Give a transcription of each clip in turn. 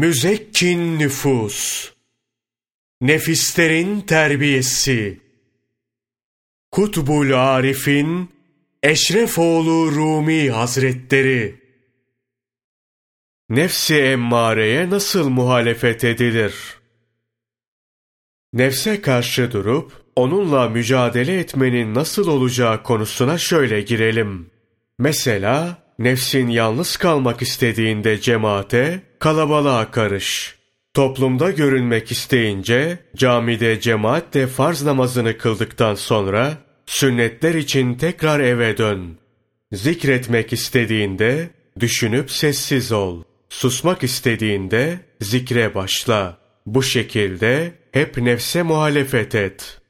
Müzekkin nüfus, nefislerin terbiyesi, Kutbul Arif'in Eşrefoğlu Rumi Hazretleri, Nefsi emmareye nasıl muhalefet edilir? Nefse karşı durup, onunla mücadele etmenin nasıl olacağı konusuna şöyle girelim. Mesela, nefsin yalnız kalmak istediğinde cemaate, kalabalığa karış. Toplumda görünmek isteyince camide cemaatle farz namazını kıldıktan sonra sünnetler için tekrar eve dön. Zikretmek istediğinde düşünüp sessiz ol. Susmak istediğinde zikre başla. Bu şekilde hep nefse muhalefet et.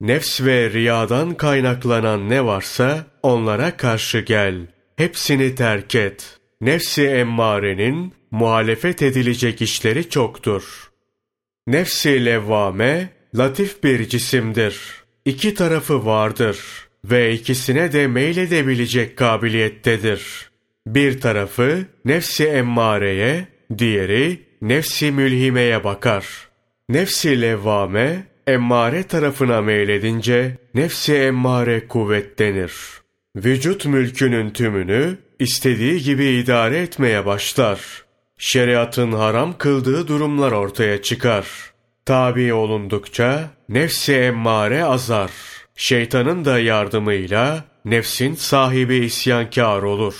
Nefs ve riyadan kaynaklanan ne varsa onlara karşı gel. Hepsini terk et. Nefsi emmarenin muhalefet edilecek işleri çoktur. Nefsi levvame latif bir cisimdir. İki tarafı vardır ve ikisine de meyledebilecek kabiliyettedir. Bir tarafı nefsi emmareye, diğeri nefsi mülhimeye bakar. Nefsi levvame, emmare tarafına meyledince nefsi emmare kuvvetlenir. Vücut mülkünün tümünü istediği gibi idare etmeye başlar şeriatın haram kıldığı durumlar ortaya çıkar. Tabi olundukça nefsi emmare azar. Şeytanın da yardımıyla nefsin sahibi isyankar olur.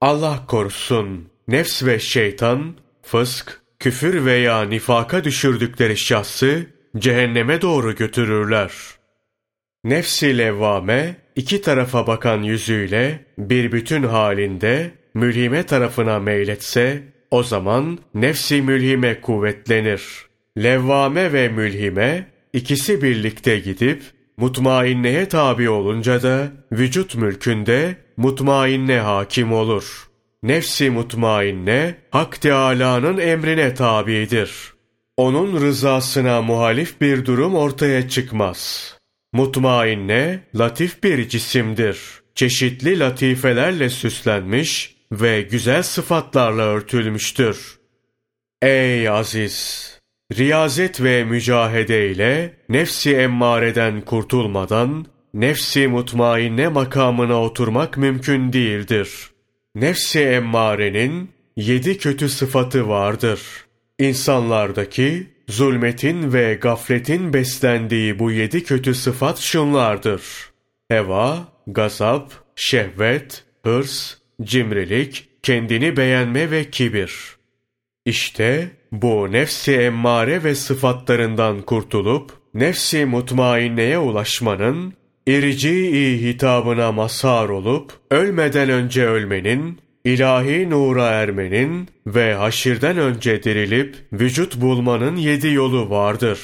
Allah korusun. Nefs ve şeytan, fısk, küfür veya nifaka düşürdükleri şahsı cehenneme doğru götürürler. Nefsi levvame iki tarafa bakan yüzüyle bir bütün halinde mülhime tarafına meyletse o zaman nefsi mülhime kuvvetlenir. Levvame ve mülhime ikisi birlikte gidip mutmainneye tabi olunca da vücut mülkünde mutmainne hakim olur. Nefsi mutmainne Hak Teâlâ'nın emrine tabidir. Onun rızasına muhalif bir durum ortaya çıkmaz. Mutmainne latif bir cisimdir. Çeşitli latifelerle süslenmiş, ve güzel sıfatlarla örtülmüştür. Ey aziz! Riyazet ve mücahede ile nefsi emmareden kurtulmadan nefsi mutmainne makamına oturmak mümkün değildir. Nefsi emmarenin yedi kötü sıfatı vardır. İnsanlardaki zulmetin ve gafletin beslendiği bu yedi kötü sıfat şunlardır. Heva, gazap, şehvet, hırs, cimrilik, kendini beğenme ve kibir. İşte bu nefsi emmare ve sıfatlarından kurtulup nefsi mutmainneye ulaşmanın irici hitabına mazhar olup ölmeden önce ölmenin, ilahi nura ermenin ve haşirden önce dirilip vücut bulmanın yedi yolu vardır.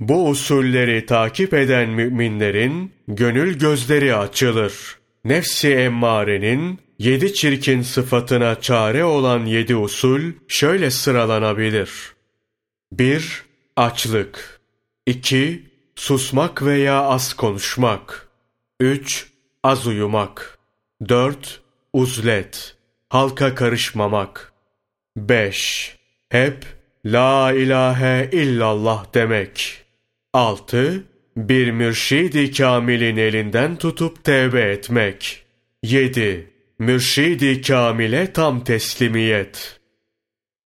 Bu usulleri takip eden müminlerin gönül gözleri açılır. Nefsi emmarenin Yedi çirkin sıfatına çare olan yedi usul şöyle sıralanabilir. 1. Açlık 2. Susmak veya az konuşmak 3. Az uyumak 4. Uzlet Halka karışmamak 5. Hep La ilahe illallah demek 6. Bir mürşidi kamilin elinden tutup tevbe etmek 7 mürşidi kamile tam teslimiyet.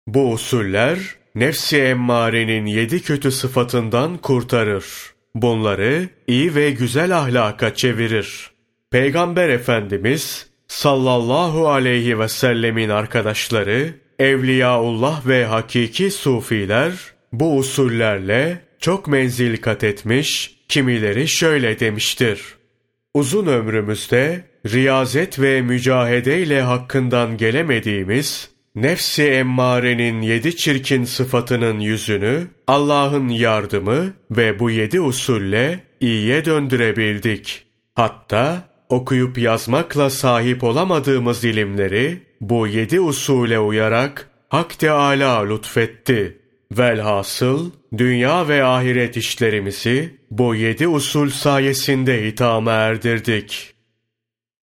Bu usuller, nefsi emmarenin yedi kötü sıfatından kurtarır. Bunları iyi ve güzel ahlaka çevirir. Peygamber Efendimiz sallallahu aleyhi ve sellemin arkadaşları, Evliyaullah ve hakiki sufiler bu usullerle çok menzil kat etmiş, kimileri şöyle demiştir. Uzun ömrümüzde riyazet ve mücahede ile hakkından gelemediğimiz, nefsi emmarenin yedi çirkin sıfatının yüzünü, Allah'ın yardımı ve bu yedi usulle iyiye döndürebildik. Hatta okuyup yazmakla sahip olamadığımız ilimleri bu yedi usule uyarak Hak Teâlâ lütfetti. Velhasıl dünya ve ahiret işlerimizi bu yedi usul sayesinde hitama erdirdik.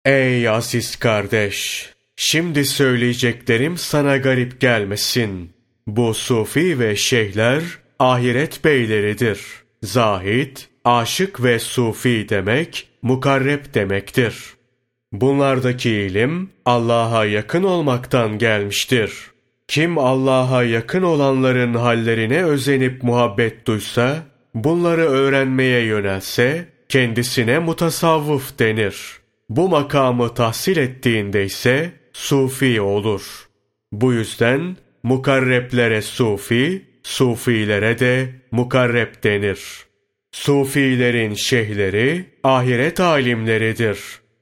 Ey aziz kardeş! Şimdi söyleyeceklerim sana garip gelmesin. Bu sufi ve şeyhler ahiret beyleridir. Zahid, aşık ve sufi demek, mukarreb demektir. Bunlardaki ilim Allah'a yakın olmaktan gelmiştir. Kim Allah'a yakın olanların hallerine özenip muhabbet duysa, bunları öğrenmeye yönelse, kendisine mutasavvıf denir. Bu makamı tahsil ettiğinde ise sufi olur. Bu yüzden mukarreplere sufi, sufilere de mukarrep denir. Sufilerin şeyhleri ahiret alimleridir.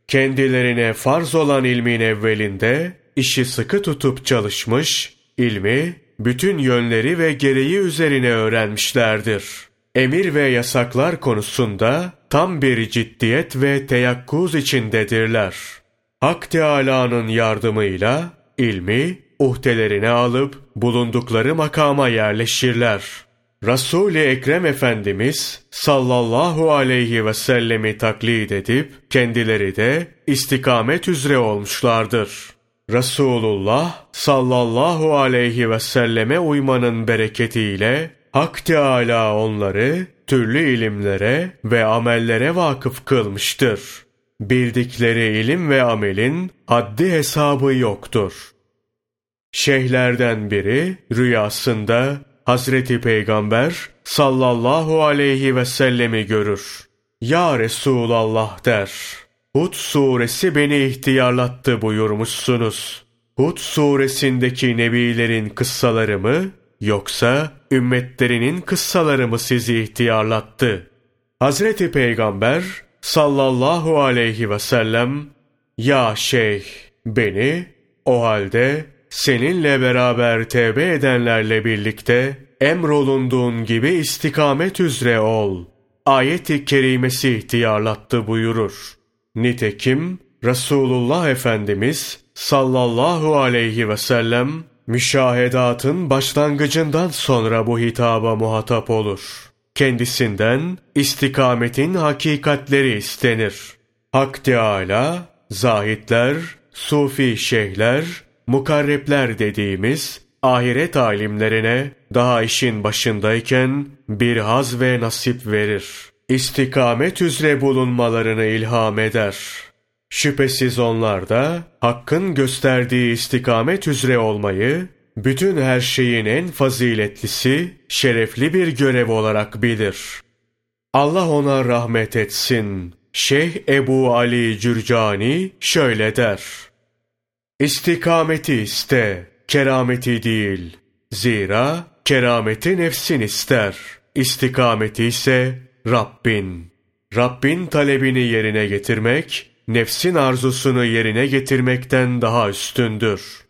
Kendilerine farz olan ilmin evvelinde işi sıkı tutup çalışmış, ilmi bütün yönleri ve gereği üzerine öğrenmişlerdir. Emir ve yasaklar konusunda tam bir ciddiyet ve teyakkuz içindedirler. Hak Teâlâ'nın yardımıyla ilmi uhdelerine alıp bulundukları makama yerleşirler. Resul-i Ekrem Efendimiz sallallahu aleyhi ve sellemi taklit edip kendileri de istikamet üzere olmuşlardır. Resulullah sallallahu aleyhi ve selleme uymanın bereketiyle Hak Teâlâ onları türlü ilimlere ve amellere vakıf kılmıştır. Bildikleri ilim ve amelin haddi hesabı yoktur. Şeyhlerden biri rüyasında Hazreti Peygamber sallallahu aleyhi ve sellemi görür. Ya Resulallah der. Hud suresi beni ihtiyarlattı buyurmuşsunuz. Hud suresindeki nebilerin kıssaları mı yoksa ümmetlerinin kıssaları mı sizi ihtiyarlattı? Hazreti Peygamber sallallahu aleyhi ve sellem Ya şeyh beni o halde seninle beraber tevbe edenlerle birlikte emrolunduğun gibi istikamet üzere ol. Ayet-i kerimesi ihtiyarlattı buyurur. Nitekim Resulullah Efendimiz sallallahu aleyhi ve sellem müşahedatın başlangıcından sonra bu hitaba muhatap olur. Kendisinden istikametin hakikatleri istenir. Hak Teâlâ, zahitler, sufi şeyhler, mukarrepler dediğimiz ahiret alimlerine daha işin başındayken bir haz ve nasip verir. İstikamet üzere bulunmalarını ilham eder. Şüphesiz onlar da hakkın gösterdiği istikamet üzere olmayı bütün her şeyin en faziletlisi, şerefli bir görev olarak bilir. Allah ona rahmet etsin. Şeyh Ebu Ali Cürcani şöyle der. İstikameti iste, kerameti değil. Zira kerameti nefsin ister. İstikameti ise Rabbin. Rabbin talebini yerine getirmek, nefsin arzusunu yerine getirmekten daha üstündür.